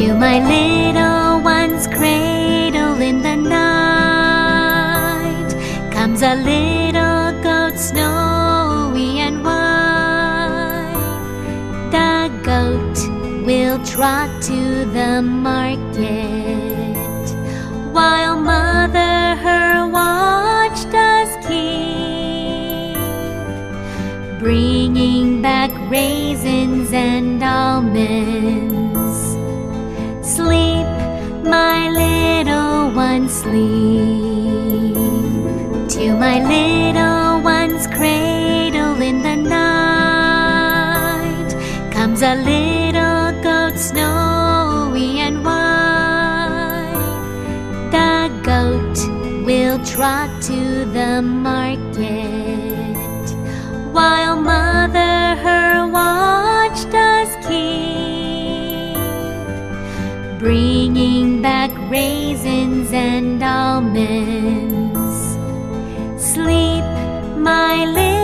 to my little one's cradle in the night comes a little goat snowy and white. The goat will trot to the market while mother her watch does keep, bringing back raisins and almonds. One, sleep. To my little one's cradle in the night comes a little goat snowy and white. The goat will trot to the market while mother her watch does keep, bringing my little